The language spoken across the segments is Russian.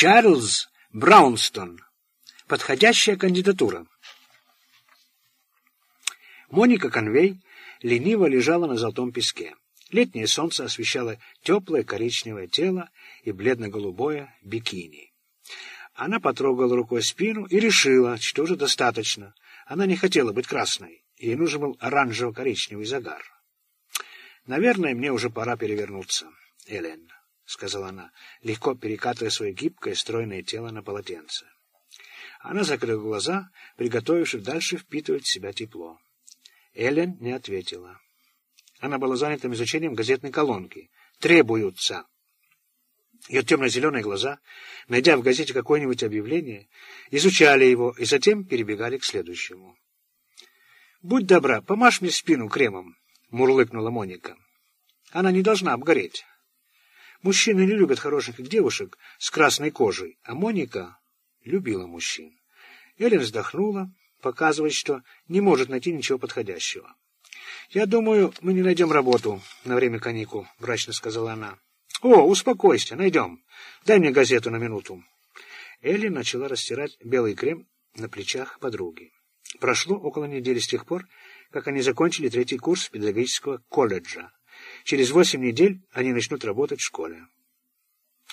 Чарльз Браунстон. Подходящая кандидатура. Моника Конвей лениво лежала на золотом песке. Летнее солнце освещало теплое коричневое тело и бледно-голубое бикини. Она потрогала рукой спину и решила, что уже достаточно. Она не хотела быть красной, ей нужен был оранжево-коричневый загар. «Наверное, мне уже пора перевернуться, Элен», — сказала она, легко перекатывая свое гибкое, стройное тело на полотенце. Она закрыла глаза, приготовившись дальше впитывать в себя тепло. Элен не ответила. Она была занята изучением газетной колонки. «Требуются!» Ее темно-зеленые глаза, найдя в газете какое-нибудь объявление, изучали его и затем перебегали к следующему. «Будь добра, помажь мне спину кремом», — мурлыкнула Моника. «Она не должна обгореть. Мужчины не любят хороших девушек с красной кожей, а Моника любила мужчин». Эллен вздохнула, показывая, что не может найти ничего подходящего. «Я думаю, мы не найдем работу на время каникул», — мрачно сказала она. «О, успокойся, найдем. Дай мне газету на минуту». Элли начала растирать белый крем на плечах подруги. Прошло около недели с тех пор, как они закончили третий курс педагогического колледжа. Через восемь недель они начнут работать в школе.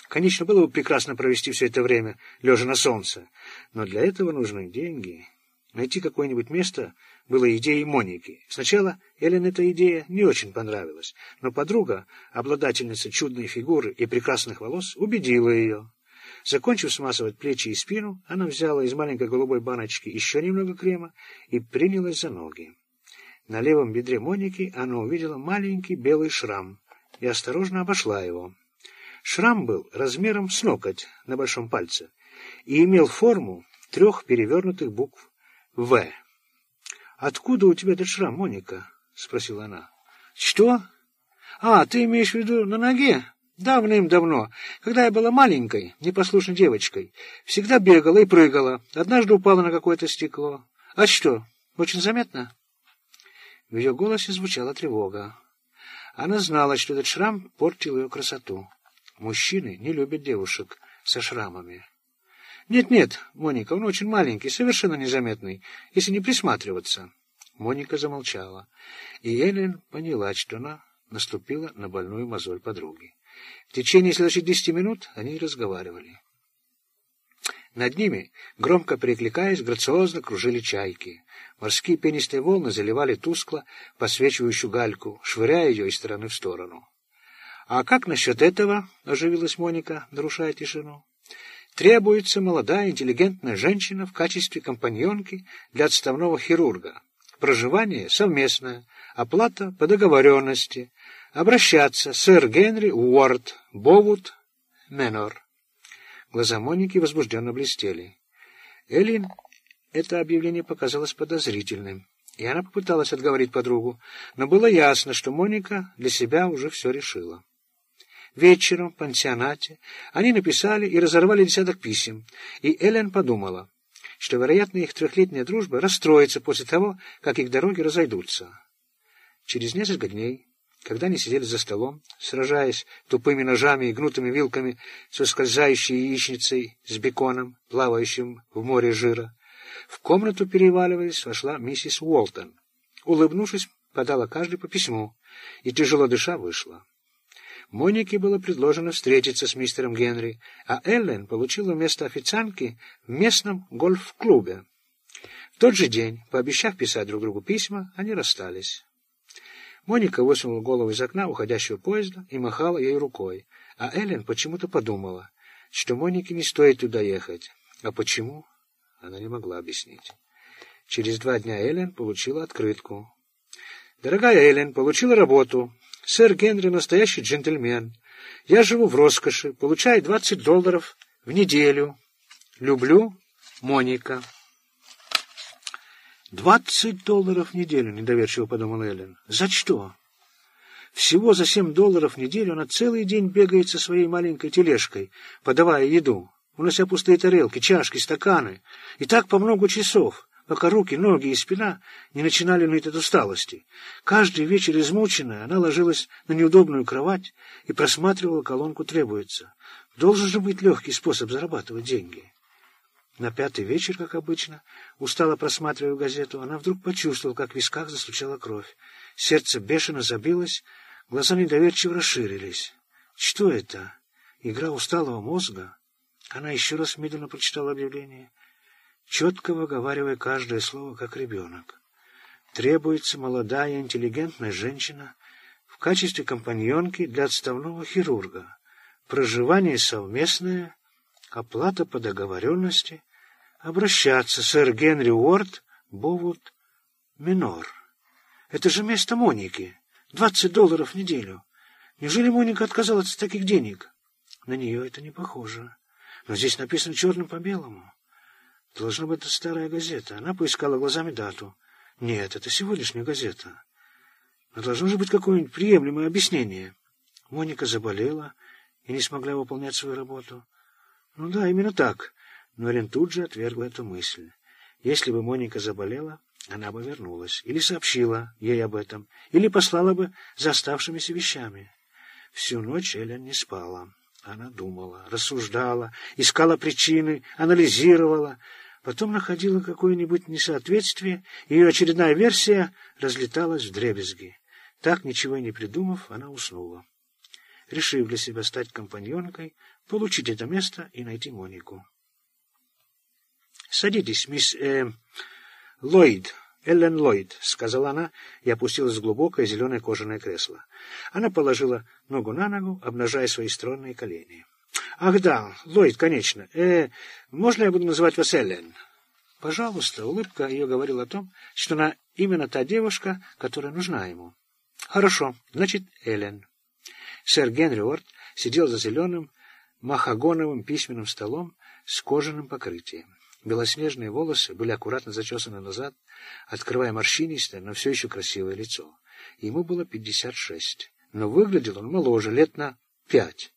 Конечно, было бы прекрасно провести все это время, лежа на солнце, но для этого нужны деньги. Найти какое-нибудь место было идеей Моники. Сначала Эллен эта идея не очень понравилась, но подруга, обладательница чудной фигуры и прекрасных волос, убедила ее. Закончив смазывать плечи и спину, она взяла из маленькой голубой баночки еще немного крема и принялась за ноги. На левом бедре Моники она увидела маленький белый шрам и осторожно обошла его. Шрам был размером с ноготь на большом пальце и имел форму трех перевернутых букв «В». «Откуда у тебя этот шрам, Моника?» — спросила она. «Что? А, ты имеешь в виду на ноге?» Давным-давно, когда я была маленькой, непослушной девочкой, всегда бегала и прыгала. Однажды упала на какое-то стекло. А что, очень заметно? В ее голосе звучала тревога. Она знала, что этот шрам портил ее красоту. Мужчины не любят девушек со шрамами. «Нет-нет, Моника, он очень маленький, совершенно незаметный, если не присматриваться». Моника замолчала, и Эллен поняла, что она наступила на больную мозоль подруги. В течение следующих десяти минут они разговаривали. Над ними, громко перекликаясь, грациозно кружили чайки. Морские пенистые волны заливали тускло посвечивающую гальку, швыряя ее из стороны в сторону. «А как насчет этого?» — оживилась Моника, нарушая тишину. «Требуется молодая интеллигентная женщина в качестве компаньонки для отставного хирурга. Проживание совместное, оплата по договоренности, Обращаться, сэр Генри Уорд, Бовуд, Менор. Глаза Моники возбужденно блестели. Эллин это объявление показалось подозрительным, и она попыталась отговорить подругу, но было ясно, что Моника для себя уже все решила. Вечером в пансионате они написали и разорвали десяток писем, и Эллен подумала, что, вероятно, их трехлетняя дружба расстроится после того, как их дороги разойдутся. Через несколько дней когда они сидели за столом, сражаясь тупыми ножами и гнутыми вилками с ускользающей яичницей с беконом, плавающим в море жира, в комнату переваливаясь вошла миссис Уолтон. Улыбнувшись, подала каждый по письму и, тяжело дыша, вышла. Монике было предложено встретиться с мистером Генри, а Эллен получила место официантки в местном гольф-клубе. В тот же день, пообещав писать друг другу письма, они расстались. Моника высунула голову из окна уходящего поезда и махала ей рукой, а Эллен почему-то подумала, что Монике не стоит туда ехать. А почему? Она не могла объяснить. Через два дня Эллен получила открытку. «Дорогая Эллен, получила работу. Сэр Генри настоящий джентльмен. Я живу в роскоши, получаю двадцать долларов в неделю. Люблю Моника». «Двадцать долларов в неделю», — недоверчиво подумал Эллен. «За что?» Всего за семь долларов в неделю она целый день бегает со своей маленькой тележкой, подавая еду, унося пустые тарелки, чашки, стаканы. И так по много часов, пока руки, ноги и спина не начинали ныть от усталости. Каждый вечер измученная, она ложилась на неудобную кровать и просматривала колонку «Требуется». Должен же быть легкий способ зарабатывать деньги. На пятый вечер, как обычно, устало просматривая газету, она вдруг почувствовала, как в висках застучала кровь. Сердце бешено забилось, глаза недоверчиво расширились. Что это? Игра усталого мозга? Она еще раз медленно прочитала объявление, четко выговаривая каждое слово, как ребенок. Требуется молодая интеллигентная женщина в качестве компаньонки для отставного хирурга. Проживание совместное, оплата по договоренности, обращаться, сэр Генри Уорд, Бовуд, Минор. Это же место Моники. Двадцать долларов в неделю. Неужели Моника отказалась от таких денег? На нее это не похоже. Но здесь написано черным по белому. Должна быть это старая газета. Она поискала глазами дату. Нет, это сегодняшняя газета. Но должно же быть какое-нибудь приемлемое объяснение. Моника заболела и не смогла выполнять свою работу. Ну да, именно так. Но Рен тут же отвергла эту мысль. Если бы Моника заболела, она бы вернулась, или сообщила ей об этом, или послала бы за оставшимися вещами. Всю ночь Эллен не спала. Она думала, рассуждала, искала причины, анализировала, потом находила какое-нибудь несоответствие, и ее очередная версия разлеталась в дребезги. Так, ничего и не придумав, она уснула. Решив для себя стать компаньонкой, получить это место и найти Монику. «Садитесь, мисс э, Ллойд, Эллен Ллойд», — сказала она и опустилась в глубокое зеленое кожаное кресло. Она положила ногу на ногу, обнажая свои стройные колени. «Ах да, Ллойд, конечно. Э, можно я буду называть вас Эллен?» «Пожалуйста», — улыбка ее говорила о том, что она именно та девушка, которая нужна ему. «Хорошо, значит, Эллен». Сэр Генри Уорд сидел за зеленым махагоновым письменным столом с кожаным покрытием. Белоснежные волосы были аккуратно зачесаны назад, открывая морщинистое, но все еще красивое лицо. Ему было пятьдесят шесть, но выглядел он моложе, лет на пять.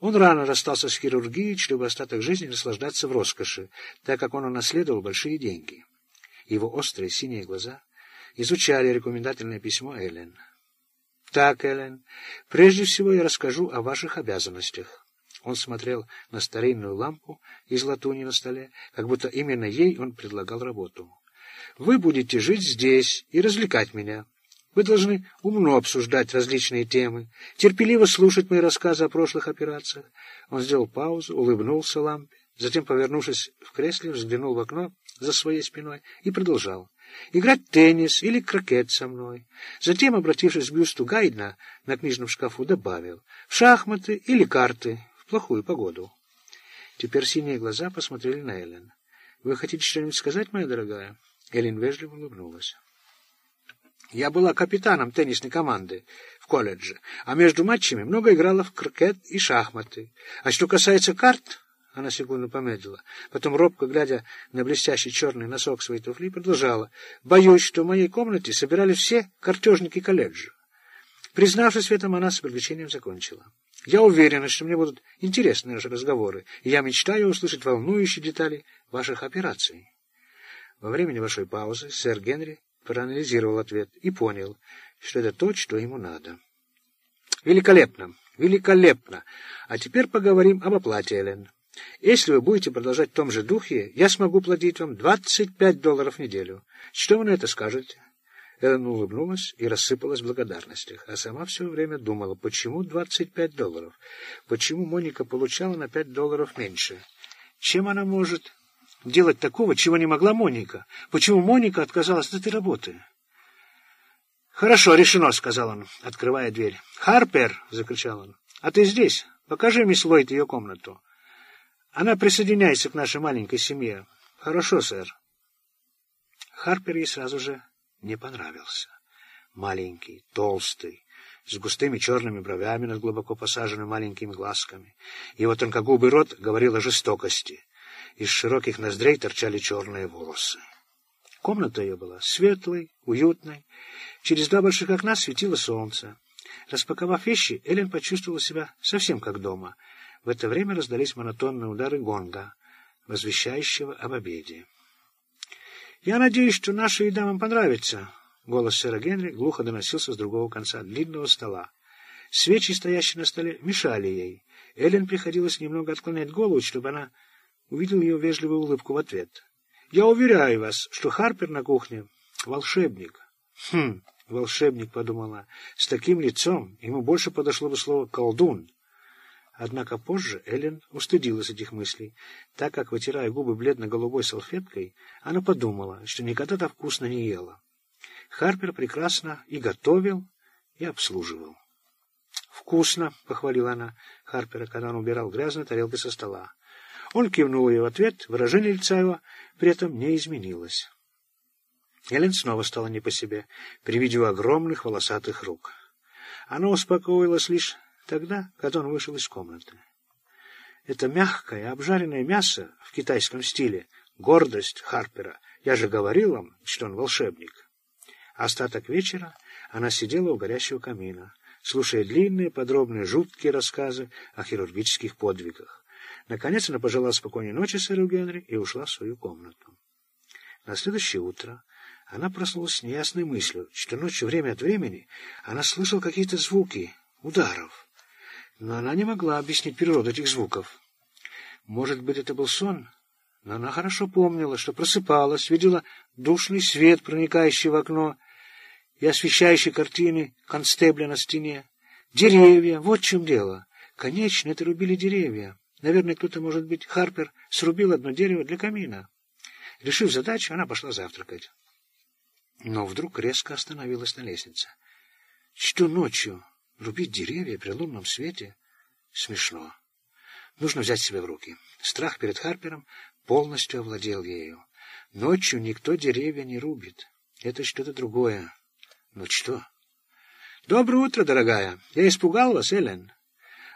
Он рано расстался с хирургией, чтобы остаток жизни наслаждаться в роскоши, так как он унаследовал большие деньги. Его острые синие глаза изучали рекомендательное письмо Эллен. «Так, Эллен, прежде всего я расскажу о ваших обязанностях. Он смотрел на старинную лампу из латуни на столе, как будто именно ей он предлагал работу. «Вы будете жить здесь и развлекать меня. Вы должны умно обсуждать различные темы, терпеливо слушать мои рассказы о прошлых операциях». Он сделал паузу, улыбнулся лампе, затем, повернувшись в кресле, взглянул в окно за своей спиной и продолжал. «Играть теннис или крокет со мной». Затем, обратившись к бюсту Гайдна на книжном шкафу, добавил «в шахматы или карты» плохую погоду. Теперь синие глаза посмотрели на Эллен. «Вы хотите что-нибудь сказать, моя дорогая?» Эллен вежливо улыбнулась. «Я была капитаном теннисной команды в колледже, а между матчами много играла в крокет и шахматы. А что касается карт...» Она секунду помедлила. Потом, робко глядя на блестящий черный носок своей туфли, продолжала. «Боюсь, что в моей комнате собирались все картежники колледжа». Признавшись в этом, она с привлечением закончила. Я уверена, что мне будут интересны наши разговоры, и я мечтаю услышать волнующие детали ваших операций. Во время небольшой паузы сэр Генри проанализировал ответ и понял, что это то, что ему надо. Великолепно, великолепно. А теперь поговорим об оплате, Эллен. Если вы будете продолжать в том же духе, я смогу платить вам 25 долларов в неделю. Что вы на это скажете? Эллен улыбнулась и рассыпалась в благодарностях, а сама все время думала, почему 25 долларов? Почему Моника получала на 5 долларов меньше? Чем она может делать такого, чего не могла Моника? Почему Моника отказалась от этой работы? «Хорошо, решено», — сказал он, открывая дверь. «Харпер!» — закричал он. «А ты здесь? Покажи мисс Ллойд ее комнату. Она присоединяется к нашей маленькой семье». «Хорошо, сэр». Харпер ей сразу же не понравился. Маленький, толстый, с густыми черными бровями над глубоко посаженными маленькими глазками. Его тонкогубый рот говорил о жестокости. Из широких ноздрей торчали черные волосы. Комната ее была светлой, уютной. Через два больших окна светило солнце. Распаковав вещи, Эллен почувствовала себя совсем как дома. В это время раздались монотонные удары гонга, возвещающего об обеде. «Я надеюсь, что наша еда вам понравится». Голос сэра Генри глухо доносился с другого конца длинного стола. Свечи, стоящие на столе, мешали ей. Эллен приходилось немного отклонять голову, чтобы она увидела ее вежливую улыбку в ответ. «Я уверяю вас, что Харпер на кухне — волшебник». «Хм, волшебник», — подумала, — «с таким лицом ему больше подошло бы слово «колдун». Однако позже Эллен устыдилась этих мыслей, так как, вытирая губы бледно-голубой салфеткой, она подумала, что никогда так вкусно не ела. Харпер прекрасно и готовил, и обслуживал. «Вкусно!» — похвалила она Харпера, когда он убирал грязные тарелки со стола. Он кивнул ей в ответ, выражение лица его при этом не изменилось. Эллен снова стала не по себе при виде огромных волосатых рук. Она успокоилась лишь тогда, когда он вышел из комнаты. Это мягкое, обжаренное мясо в китайском стиле — гордость Харпера. Я же говорил вам, что он волшебник. Остаток вечера она сидела у горящего камина, слушая длинные, подробные, жуткие рассказы о хирургических подвигах. Наконец она пожелала спокойной ночи сэру Генри и ушла в свою комнату. На следующее утро она проснулась с неясной мыслью, что ночью время от времени она слышала какие-то звуки, ударов. Но она не могла объяснить природу этих звуков. Может быть, это был сон? Но она хорошо помнила, что просыпалась, видела душный свет, проникающий в окно, и освещающей картины констебля на стене. Деревья, вот в чем дело. Конечно, это рубили деревья. Наверное, кто-то, может быть, Харпер, срубил одно дерево для камина. Решив задачу, она пошла завтракать. Но вдруг резко остановилась на лестнице. Что ночью рубить деревья при лунном свете? Смешно. Нужно взять себя в руки. Страх перед Харпером полностью овладел ею. Ночью никто деревья не рубит. Это что-то другое. Ну что? Доброе утро, дорогая. Я испугал вас, Эллен.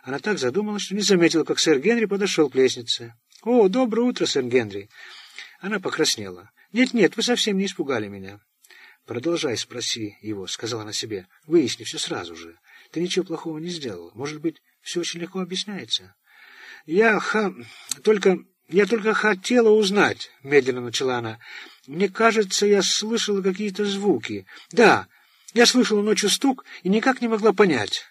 Она так задумалась, что не заметила, как сэр Генри подошел к лестнице. О, доброе утро, сэр Генри. Она покраснела. Нет-нет, вы совсем не испугали меня. Продолжай, спроси его, сказала она себе. Выясни все сразу же. Ты ничего плохого не сделал. Может быть, все очень легко объясняется. Я ха... только... Я только хотела узнать, медленно начала она. Мне кажется, я слышала какие-то звуки. Да, я слышала ночью стук и никак не могла понять.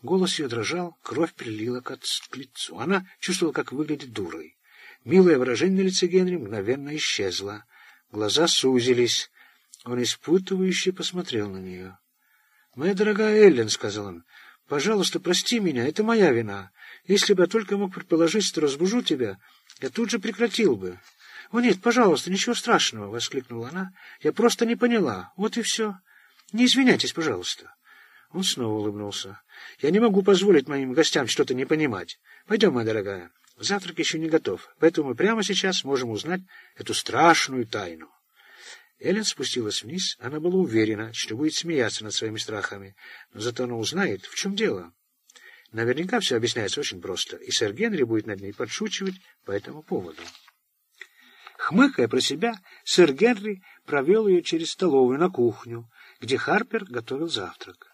Голос ее дрожал, кровь прилила к, к лицу. Она чувствовала, как выглядит дурой. Милое выражение на лице Генри мгновенно исчезло. Глаза сузились. Он испытывающе посмотрел на нее. «Моя дорогая Эллен», — сказал он, — «пожалуйста, прости меня, это моя вина. Если бы я только мог предположить, что разбужу тебя, я тут же прекратил бы». «О нет, пожалуйста, ничего страшного», — воскликнула она. «Я просто не поняла. Вот и все». Не извиняйтесь, пожалуйста. Он снова улыбнулся. Я не могу позволить моим гостям что-то не понимать. Пойдем, моя дорогая. Завтрак еще не готов, поэтому мы прямо сейчас можем узнать эту страшную тайну. Эллен спустилась вниз. Она была уверена, что будет смеяться над своими страхами, но зато она узнает, в чем дело. Наверняка все объясняется очень просто, и сэр Генри будет над ней подшучивать по этому поводу. Хмыкая про себя, сэр Генри провел ее через столовую на кухню, где Харпер готовил завтрак.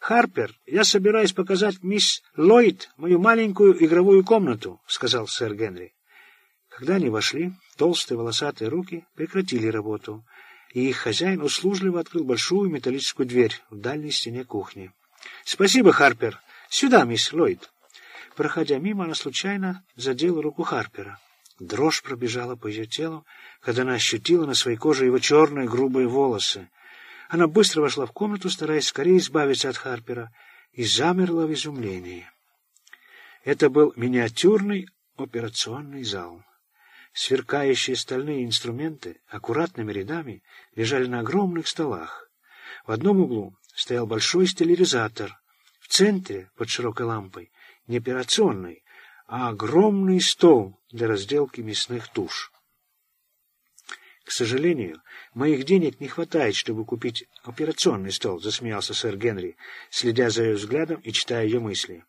«Харпер, я собираюсь показать мисс Ллойд мою маленькую игровую комнату», — сказал сэр Генри. Когда они вошли, толстые волосатые руки прекратили работу, и их хозяин услужливо открыл большую металлическую дверь в дальней стене кухни. «Спасибо, Харпер. Сюда, мисс Ллойд». Проходя мимо, она случайно задела руку Харпера. Дрожь пробежала по ее телу, когда она ощутила на своей коже его черные грубые волосы. Она быстро вошла в комнату, стараясь скорее избавиться от Харпера, и замерла в изумлении. Это был миниатюрный операционный зал. Сверкающие стальные инструменты аккуратными рядами лежали на огромных столах. В одном углу стоял большой стерилизатор. В центре, под широкой лампой, не операционный, а огромный стол для разделки мясных туш. К сожалению, моих денег не хватает, чтобы купить операционный стол, засмеялся сэр Генри, следя за ее взглядом и читая ее мысли.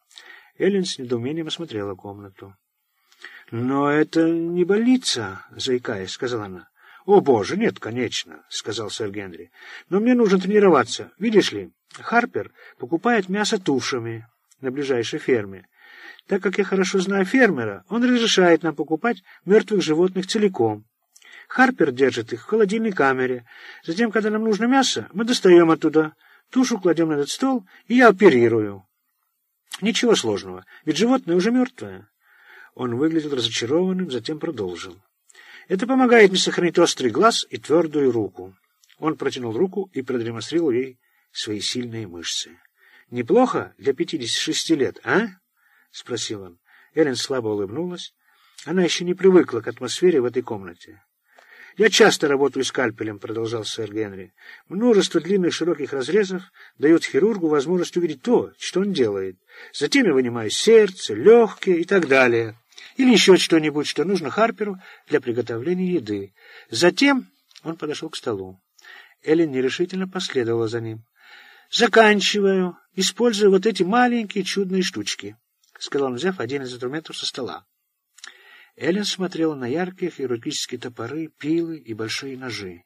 Эллен с недоумением осмотрела комнату. «Но это не больница», — заикаясь, сказала она. «О, боже, нет, конечно», — сказал сэр Генри. «Но мне нужно тренироваться. Видишь ли, Харпер покупает мясо тушами на ближайшей ферме. Так как я хорошо знаю фермера, он разрешает нам покупать мертвых животных целиком. Харпер держит их в холодильной камере. Затем, когда нам нужно мясо, мы достаем оттуда, тушу кладем на этот стол, и я оперирую. Ничего сложного, ведь животное уже мертвое. Он выглядел разочарованным, затем продолжил. Это помогает мне сохранить острый глаз и твердую руку. Он протянул руку и продемонстрировал ей свои сильные мышцы. «Неплохо для пятидесяти шести лет, а?» — спросил он. Эллен слабо улыбнулась. Она еще не привыкла к атмосфере в этой комнате. «Я часто работаю скальпелем», — продолжал сэр Генри. «Множество длинных широких разрезов дает хирургу возможность увидеть то, что он делает. Затем я вынимаю сердце, легкие и так далее. Или еще что-нибудь, что нужно Харперу для приготовления еды. Затем он подошел к столу. Эллен нерешительно последовала за ним. «Заканчиваю, используя вот эти маленькие чудные штучки», — сказал он, взяв один из инструментов со стола. Эллен смотрела на яркие хирургические топоры, пилы и большие ножи.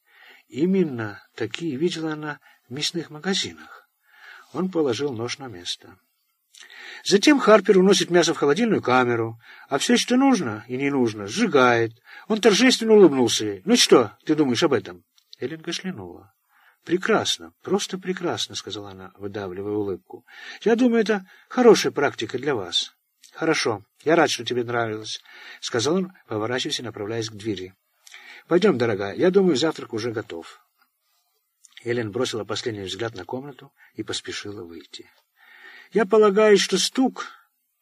Именно такие видела она в мясных магазинах. Он положил нож на место. Затем Харпер уносит мясо в холодильную камеру, а все, что нужно и не нужно, сжигает. Он торжественно улыбнулся ей. «Ну что, ты думаешь об этом?» Эллен кашлянула. «Прекрасно, просто прекрасно», — сказала она, выдавливая улыбку. «Я думаю, это хорошая практика для вас». «Хорошо, я рад, что тебе нравилось», — сказал он, поворачиваясь и направляясь к двери. «Пойдем, дорогая, я думаю, завтрак уже готов». Эллен бросила последний взгляд на комнату и поспешила выйти. «Я полагаю, что стук...»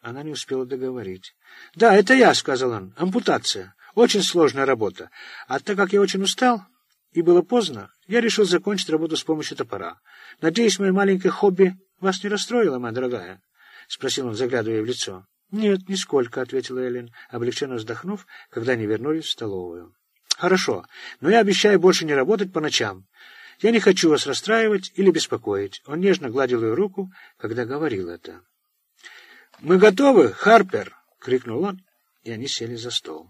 Она не успела договорить. «Да, это я», — сказал он. «Ампутация. Очень сложная работа. А так как я очень устал и было поздно, я решил закончить работу с помощью топора. Надеюсь, мое маленькое хобби вас не расстроило, моя дорогая?» — спросил он, заглядывая в лицо. «Нет, нисколько», — ответила Эллен, облегченно вздохнув, когда они вернулись в столовую. «Хорошо, но я обещаю больше не работать по ночам. Я не хочу вас расстраивать или беспокоить». Он нежно гладил ее руку, когда говорил это. «Мы готовы, Харпер!» — крикнул он, и они сели за стол.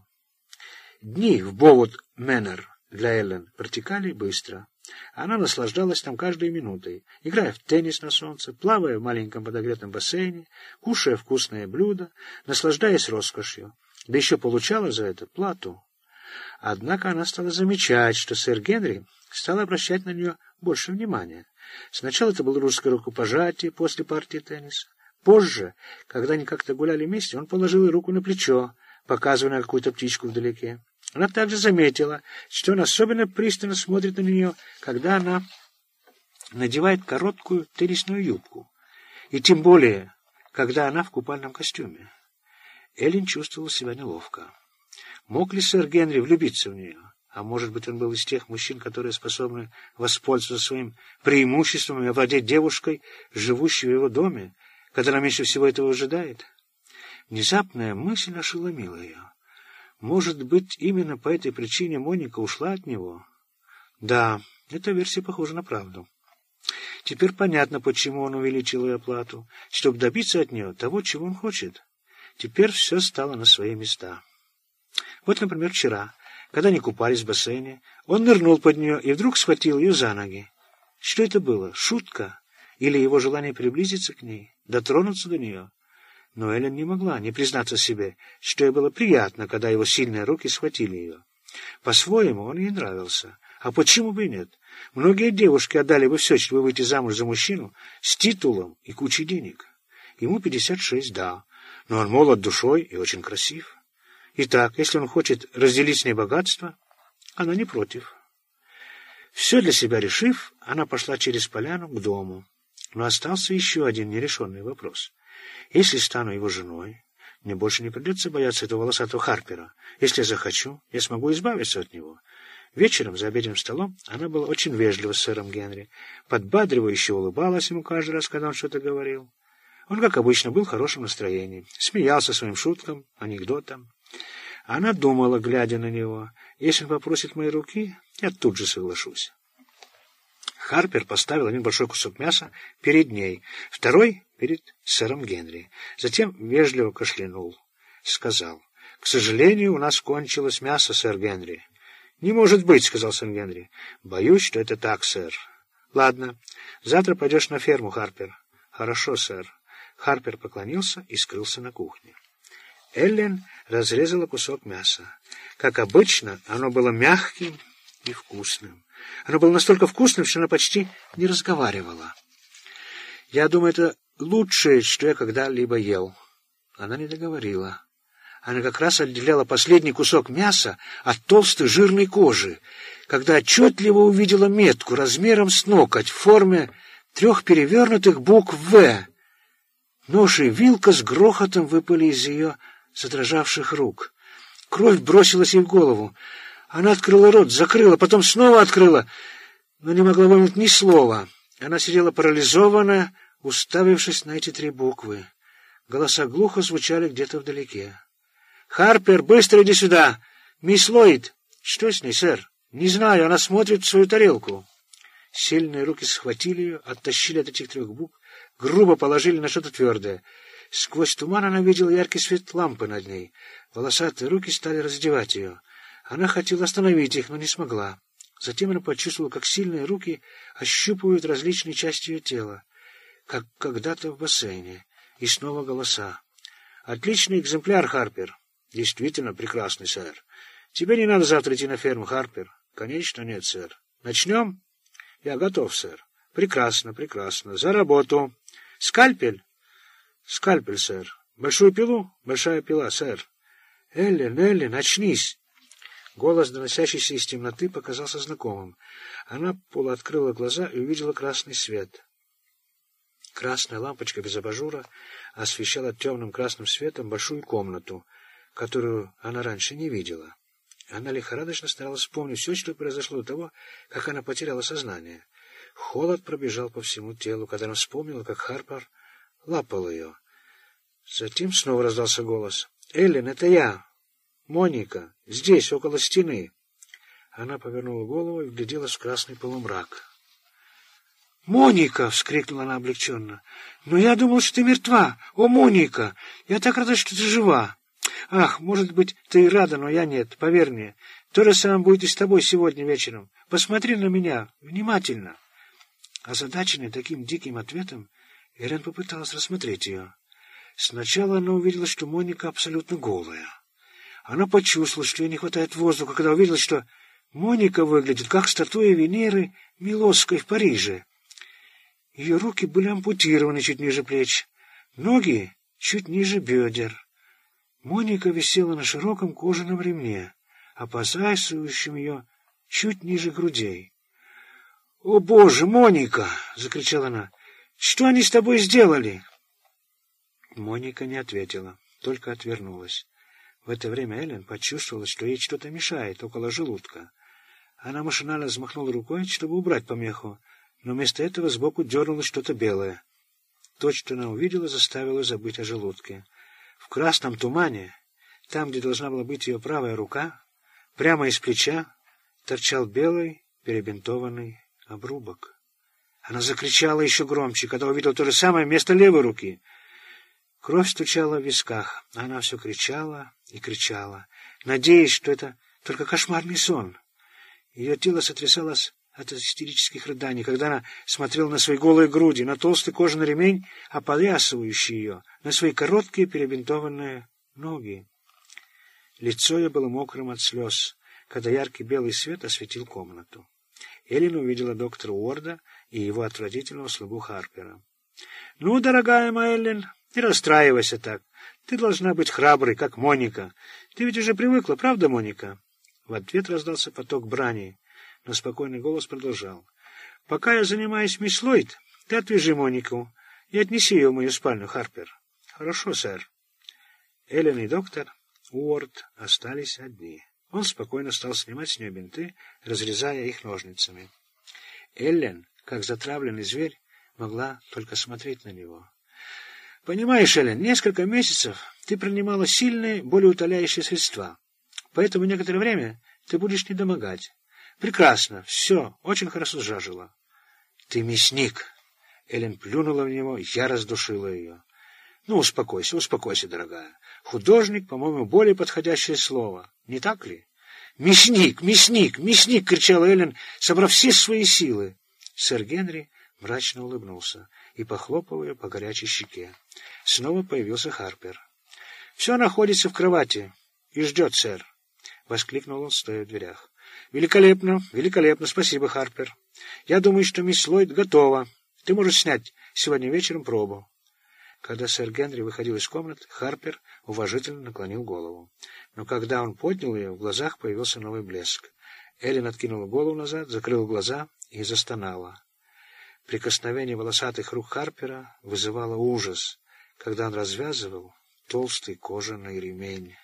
Дни в Бовуд Мэннер для Эллен протекали быстро. Она наслаждалась там каждой минутой, играя в теннис на солнце, плавая в маленьком подогретом бассейне, кушая вкусное блюдо, наслаждаясь роскошью, да еще получала за это плату. Однако она стала замечать, что сэр Генри стал обращать на нее больше внимания. Сначала это было русское рукопожатие после партии тенниса. Позже, когда они как-то гуляли вместе, он положил ей руку на плечо, показывая на какую-то птичку вдалеке. Она также заметила, что он особенно пристально смотрит на нее, когда она надевает короткую теннисную юбку, и тем более, когда она в купальном костюме. Эллен чувствовала себя неловко. Мог ли сэр Генри влюбиться в нее? А может быть, он был из тех мужчин, которые способны воспользоваться своим преимуществом и овладеть девушкой, живущей в его доме, она меньше всего этого ожидает? Внезапная мысль ошеломила ее. Может быть, именно по этой причине Моника ушла от него? Да, эта версия похожа на правду. Теперь понятно, почему он увеличил ее оплату, чтобы добиться от нее того, чего он хочет. Теперь все стало на свои места. Вот, например, вчера, когда они купались в бассейне, он нырнул под нее и вдруг схватил ее за ноги. Что это было? Шутка? Или его желание приблизиться к ней, дотронуться до нее? Но Эллен не могла не признаться себе, что ей было приятно, когда его сильные руки схватили ее. По-своему он ей нравился. А почему бы и нет? Многие девушки отдали бы все, чтобы выйти замуж за мужчину с титулом и кучей денег. Ему пятьдесят шесть, да, но он молод душой и очень красив. Итак, если он хочет разделить с ней богатство, она не против. Все для себя решив, она пошла через поляну к дому. Но остался еще один нерешенный вопрос. Если стану его женой, мне больше не придется бояться этого волосатого Харпера. Если я захочу, я смогу избавиться от него. Вечером за обеденным столом она была очень вежлива с сэром Генри, подбадривающе улыбалась ему каждый раз, когда он что-то говорил. Он, как обычно, был в хорошем настроении, смеялся своим шуткам, анекдотам. Она думала, глядя на него, если он попросит моей руки, я тут же соглашусь. Харпер поставил один большой кусок мяса перед ней, второй — перед сэром Генри. Затем вежливо кашлянул. Сказал, — К сожалению, у нас кончилось мясо, сэр Генри. — Не может быть, — сказал сэр Генри. — Боюсь, что это так, сэр. — Ладно, завтра пойдешь на ферму, Харпер. — Хорошо, сэр. Харпер поклонился и скрылся на кухне. Эллен разрезала кусок мяса. Как обычно, оно было мягким и вкусным. Оно было настолько вкусным, что она почти не разговаривала. «Я думаю, это лучшее, что я когда-либо ел». Она не договорила. Она как раз отделяла последний кусок мяса от толстой жирной кожи, когда отчетливо увидела метку размером с ноготь в форме трех перевернутых букв «В». Нож и вилка с грохотом выпали из ее задрожавших рук. Кровь бросилась ей в голову. Она открыла рот, закрыла, потом снова открыла, но не могла вымыть ни слова. Она сидела парализованная, уставившись на эти три буквы. Голоса глухо звучали где-то вдалеке. «Харпер, быстро иди сюда! Мисс Ллойд!» «Что с ней, сэр?» «Не знаю, она смотрит в свою тарелку». Сильные руки схватили ее, оттащили от этих трех букв, грубо положили на что-то твердое. Сквозь туман она видела яркий свет лампы над ней. Волосатые руки стали раздевать ее. Она хотела остановить их, но не смогла. Затем она почувствовала, как сильные руки ощупывают различные части ее тела, как когда-то в бассейне. И снова голоса. «Отличный экземпляр, Харпер!» Действительно прекрасный, сэр. Тебе не надо завтра идти на ферму, Харпер. Конечно, нет, сэр. Начнем? Я готов, сэр. Прекрасно, прекрасно. За работу. Скальпель? Скальпель, сэр. Большую пилу? Большая пила, сэр. Эллен, Эллен, очнись. Голос, доносящийся из темноты, показался знакомым. Она полуоткрыла глаза и увидела красный свет. Красная лампочка без абажура освещала темным красным светом большую комнату — которую она раньше не видела. Она лихорадочно старалась вспомнить все, что произошло до того, как она потеряла сознание. Холод пробежал по всему телу, когда она вспомнила, как Харпер лапал ее. Затем снова раздался голос. «Эллен, это я! Моника! Здесь, около стены!» Она повернула голову и вгляделась в красный полумрак. «Моника!» — вскрикнула она облегченно. «Но я думал, что ты мертва! О, Моника! Я так рада, что ты жива!» Ах, может быть, ты и рада, но я нет, поверь мне. То же самое будет и с тобой сегодня вечером. Посмотри на меня внимательно. Озадаченный таким диким ответом, Ирен попыталась рассмотреть ее. Сначала она увидела, что Моника абсолютно голая. Она почувствовала, что ей не хватает воздуха, когда увидела, что Моника выглядит как статуя Венеры Милосской в Париже. Ее руки были ампутированы чуть ниже плеч, ноги чуть ниже бедер. Моника висела на широком кожаном ремне, опоясывающем ее чуть ниже грудей. — О, Боже, Моника! — закричала она. — Что они с тобой сделали? Моника не ответила, только отвернулась. В это время Эллен почувствовала, что ей что-то мешает около желудка. Она машинально взмахнула рукой, чтобы убрать помеху, но вместо этого сбоку дернулось что-то белое. То, что она увидела, заставило забыть о желудке. В красном тумане, там, где должна была быть ее правая рука, прямо из плеча торчал белый перебинтованный обрубок. Она закричала еще громче, когда увидела то же самое вместо левой руки. Кровь стучала в висках, а она все кричала и кричала, надеясь, что это только кошмарный сон. Ее тело сотрясалось от истерических рыданий, когда она смотрела на свои голые груди, на толстый кожаный ремень, опоясывающий ее, на свои короткие перебинтованные ноги. Лицо ее было мокрым от слез, когда яркий белый свет осветил комнату. Эллен увидела доктора Уорда и его отвратительного слугу Харпера. — Ну, дорогая моя Эллен, не расстраивайся так. Ты должна быть храброй, как Моника. Ты ведь уже привыкла, правда, Моника? В ответ раздался поток брани но спокойный голос продолжал. — Пока я занимаюсь мисс Ллойд, ты отвяжи Монику и отнеси ее в мою спальню, Харпер. — Хорошо, сэр. Эллен и доктор Уорд остались одни. Он спокойно стал снимать с нее бинты, разрезая их ножницами. Эллен, как затравленный зверь, могла только смотреть на него. — Понимаешь, Эллен, несколько месяцев ты принимала сильные, болеутоляющие средства, поэтому некоторое время ты будешь недомогать. Прекрасно, все, очень хорошо зажила. Ты мясник. Эллен плюнула в него, я раздушила ее. Ну, успокойся, успокойся, дорогая. Художник, по-моему, более подходящее слово. Не так ли? «Мясник! Мясник! Мясник!» — кричала Эллен, собрав все свои силы. Сэр Генри мрачно улыбнулся и похлопал ее по горячей щеке. Снова появился Харпер. «Все находится в кровати и ждет, сэр!» — воскликнул он, стоя в дверях. Великолепно, великолепно, спасибо, Харпер. Я думаю, что мисс Ллойд готова. Ты можешь снять сегодня вечером пробу. Когда сэр Генри выходил из комнаты, Харпер уважительно наклонил голову. Но когда он поднял ее, в глазах появился новый блеск. Эллен откинула голову назад, закрыла глаза и застонала. Прикосновение волосатых рук Харпера вызывало ужас, когда он развязывал толстый кожаный ремень.